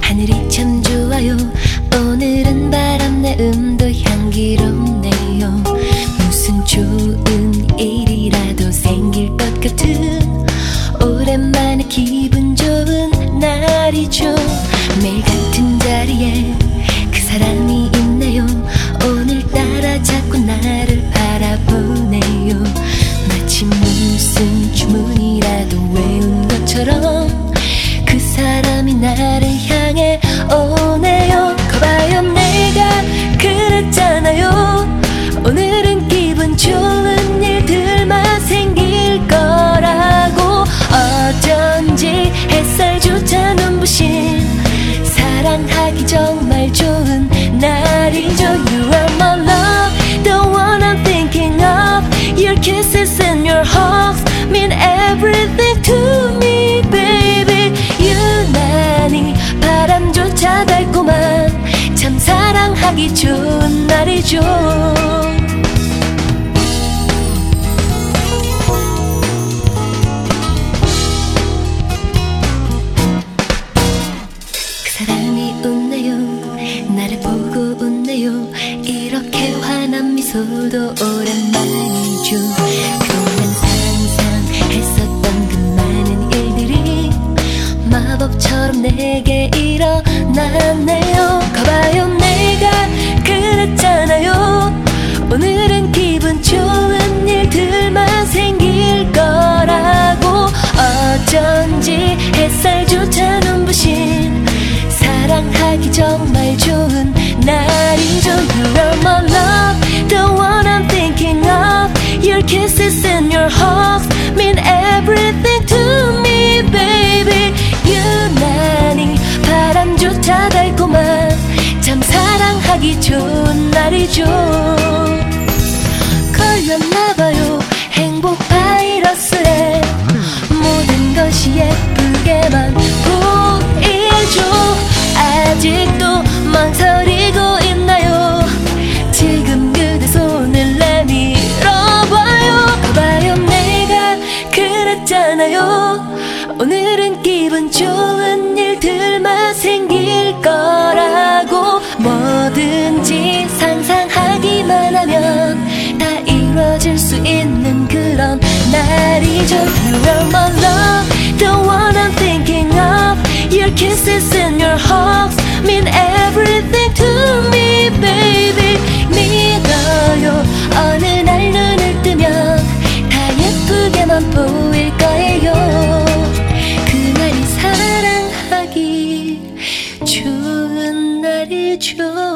하늘이 참 좋아요. 오늘은 바람 내음도 향기롭네요. 무슨 좋은 일이라도 생길 것 같은 오랜만에 기분 좋은 날이죠. 매일 같은 자리에 그 사람이 있네요. 오늘따라 자꾸 나를 바라보네요. 마치 무슨 주문이라도 외운 것처럼 나를 향해 오네요 거봐요 내가 그랬잖아요 오늘은 기분 좋은 일들만 생길 거라고 어쩐지 햇살조차 눈부신 사랑하기 정말 좋은 날이죠 You are my love The one I'm thinking of Your kisses and your hugs Mean everything 사랑하기 좋은 날이죠. 그 사람이 웃네요. 나를 보고 웃네요. 이렇게 환한 미소도 오랜만이죠. 그동안 상상했었던 그 많은 일들이 마법처럼 내게 일어났네 사랑하기 정말 좋은 날이죠 You are my love The one I'm thinking of Your kisses and your hugs 오늘은 기분 좋은 일들만 생길 거라고 뭐든지 상상하기만 하면 다 이루어질 수 있는 그런 날이죠 You are my love The one I'm thinking of Your kisses true.